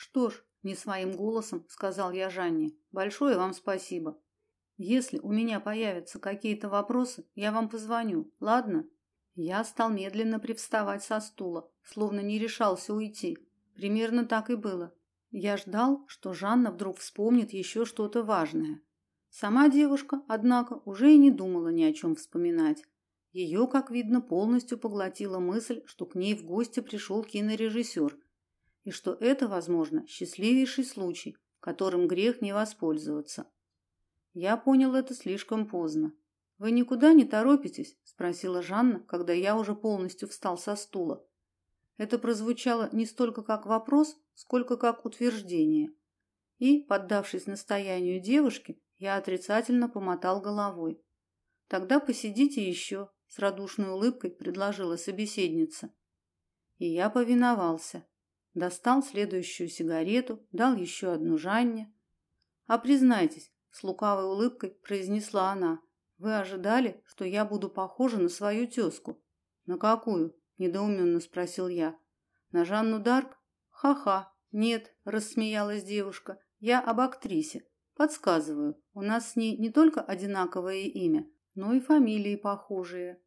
Что ж, не своим голосом сказал я Жанне. Большое вам спасибо. Если у меня появятся какие-то вопросы, я вам позвоню. Ладно? Я стал медленно привставать со стула, словно не решался уйти. Примерно так и было. Я ждал, что Жанна вдруг вспомнит еще что-то важное. Сама девушка, однако, уже и не думала ни о чем вспоминать. Ее, как видно, полностью поглотила мысль, что к ней в гости пришел кинорежиссер, и что это, возможно, счастливейший случай, которым грех не воспользоваться. Я понял это слишком поздно. Вы никуда не торопитесь? спросила Жанна, когда я уже полностью встал со стула. Это прозвучало не столько как вопрос, сколько как утверждение. И, поддавшись настоянию девушки, я отрицательно помотал головой. Тогда посидите еще, с радушной улыбкой предложила собеседница. И я повиновался. Достал следующую сигарету, дал еще одну Жанне. А признайтесь, с лукавой улыбкой произнесла она: "Вы ожидали, что я буду похожа на свою тёзку?» "На какую?" недоуменно спросил я. "На Жанну Дарк?" "Ха-ха. Нет", рассмеялась девушка. "Я об актрисе. Подсказываю. У нас с ней не только одинаковое имя, но и фамилии похожие".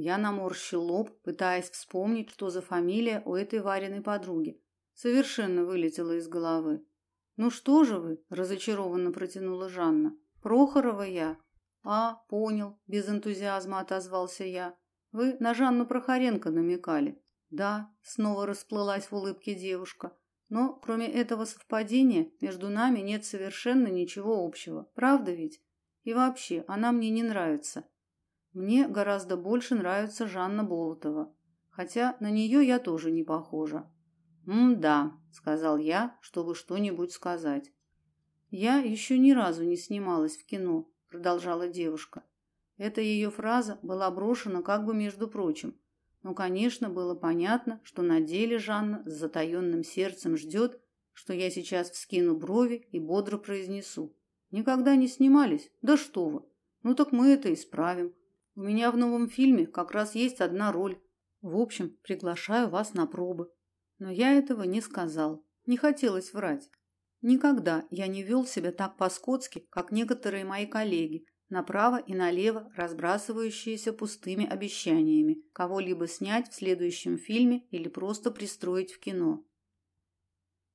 Я наморщил лоб, пытаясь вспомнить, что за фамилия у этой Вариной подруги. Совершенно вылетело из головы. Ну что же вы? разочарованно протянула Жанна. Прохорова я. А, понял, без энтузиазма отозвался я. Вы на Жанну Прохоренко намекали. Да, снова расплылась в улыбке девушка. Но кроме этого совпадения между нами нет совершенно ничего общего. Правда ведь? И вообще, она мне не нравится. Мне гораздо больше нравится Жанна Болотова, хотя на нее я тоже не похожа. «М-да», — сказал я, чтобы что-нибудь сказать. «Я еще ни разу не снималась в кино», — продолжала девушка. Эта ее фраза была брошена как бы между прочим. Но, конечно, было понятно, что на деле Жанна с затаенным сердцем ждет, что я сейчас вскину брови и бодро произнесу. «Никогда не снимались? Да что вы! Ну так мы это исправим. У меня в новом фильме как раз есть одна роль. В общем, приглашаю вас на пробы». Но я этого не сказал. Не хотелось врать. Никогда я не вел себя так по-скотски, как некоторые мои коллеги, направо и налево разбрасывающиеся пустыми обещаниями кого-либо снять в следующем фильме или просто пристроить в кино.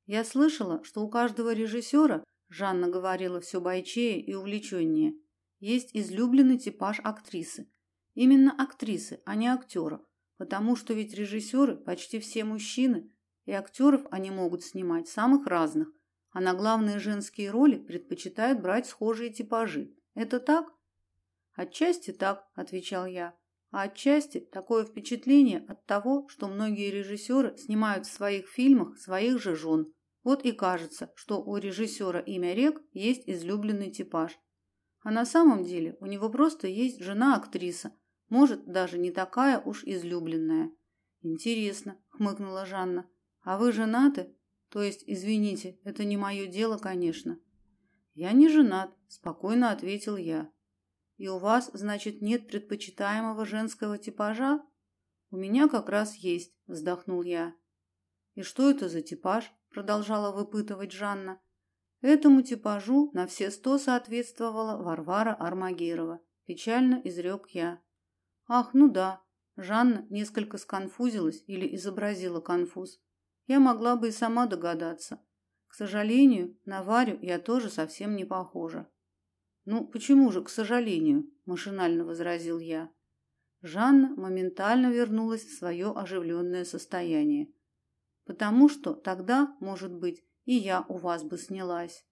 Я слышала, что у каждого режиссера, Жанна говорила все бойчее и увлеченнее, есть излюбленный типаж актрисы. Именно актрисы, а не актеров, потому что ведь режиссеры почти все мужчины, и актеров они могут снимать самых разных, а на главные женские роли предпочитают брать схожие типажи. Это так? Отчасти так, отвечал я. А отчасти такое впечатление от того, что многие режиссеры снимают в своих фильмах своих же жен. Вот и кажется, что у режиссера имя Рек есть излюбленный типаж. А на самом деле у него просто есть жена-актриса, может, даже не такая уж излюбленная. Интересно, хмыкнула Жанна. А вы женаты? То есть, извините, это не мое дело, конечно. Я не женат, спокойно ответил я. И у вас, значит, нет предпочитаемого женского типажа? У меня как раз есть, вздохнул я. И что это за типаж? продолжала выпытывать Жанна. Этому типажу на все сто соответствовала Варвара Армагерова. Печально изрек я. Ах, ну да. Жанна несколько сконфузилась или изобразила конфуз. Я могла бы и сама догадаться. К сожалению, на Варю я тоже совсем не похожа. Ну, почему же, к сожалению, машинально возразил я. Жанна моментально вернулась в свое оживленное состояние. Потому что тогда, может быть, и я у вас бы снялась.